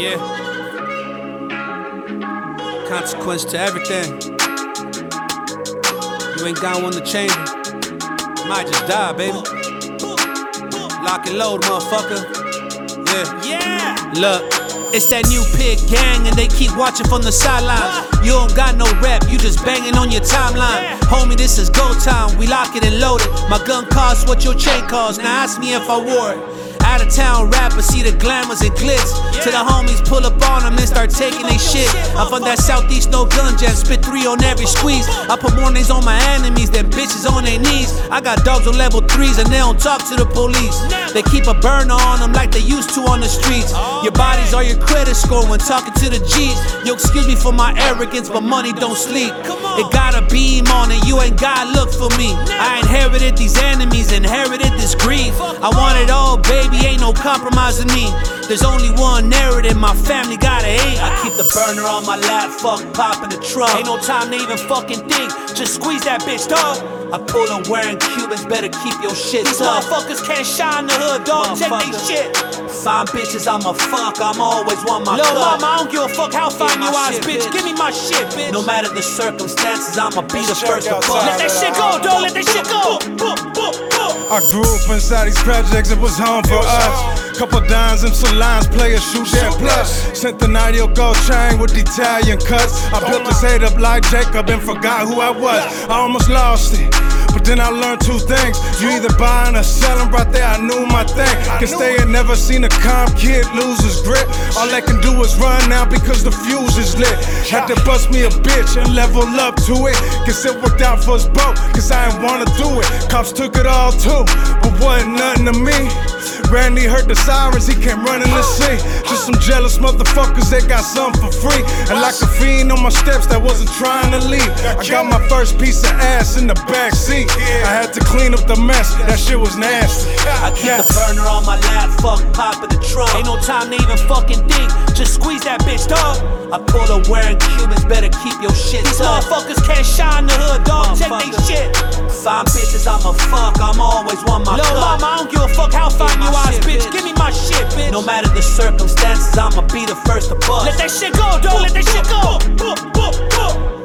Yeah. Consequence to everything. You ain't got one to change it. Might just die, baby. Lock and load, motherfucker. Yeah. Yeah. Look, it's that new pig gang, and they keep watching from the sidelines. You don't got no rep, you just banging on your timeline. Yeah. Homie, this is go time, we lock it and load it. My gun costs what your chain costs, now ask me if I wore it. Out of town rappers see the glamours and glitz. To the homies, pull up on them and start taking they shit. I'm from that southeast, no gun jam, spit three on every squeeze. I put more names on my enemies than bitches on their knees. I got dogs on level threes and they don't talk to the police. They keep a burner on them like they used to on the streets. Your bodies are your credit score when talking to the G's. Yo, excuse me for my arrogance, but money don't sleep. It got a beam on it, you ain't gotta look for me. I inherited these enemies, inherited this grief. I want it all, baby, ain't no compromising me. There's only one narrative, my family gotta hate. I keep the burner on my lap, fuck pop in the truck. Ain't no time to even fucking think, just squeeze that bitch, dog. I pull them wearing Cubans, better keep your shit These tough. motherfuckers can't shine the hood, dog. Check they shit. Fine bitches, I'm a fuck, I'm always one my Lil' cut. mama, I don't give a fuck how fine you are, bitch. bitch. Give me my shit, bitch. No matter the circumstances, I'ma be the first to fuck. Let that shit go, dog. Let that shit go. I grew up inside these projects, it was home for us. Couple dimes and some lines, players shoot that plus. Sent the 90 gold chain with Italian cuts. I built this head up like Jacob and forgot who I was. I almost lost it. But then I learned two things. You either buying or selling, right there I knew my thing. Can stay and never seen a calm kid lose his grip. All they can do is run now because the fuse is lit. Had to bust me a bitch and level up to it. Cause it worked out for us both, cause I ain't wanna do it. Cops took it all too, but wasn't nothing to me. Randy heard the sirens, he came running to see. Just some jealous motherfuckers that got something for free. And like a fiend on my steps that wasn't trying to leave. I got my first piece of ass in the back seat. I had to clean up the mess, that shit was nasty. I keep the burner on my lap, fuck pop in the trunk. Ain't no time to even fucking think, just squeeze that bitch, dog. I pull her wearing Cubans, better keep your shit These tough. motherfuckers can't shine the hood, dog. Check they shit. Fine bitches, I'm a fuck, I'm always one my Lil' cut. mama, I don't give a fuck how fine no matter the circumstances, I'ma be the first to bust. Let that shit go, dog. Let that shit go.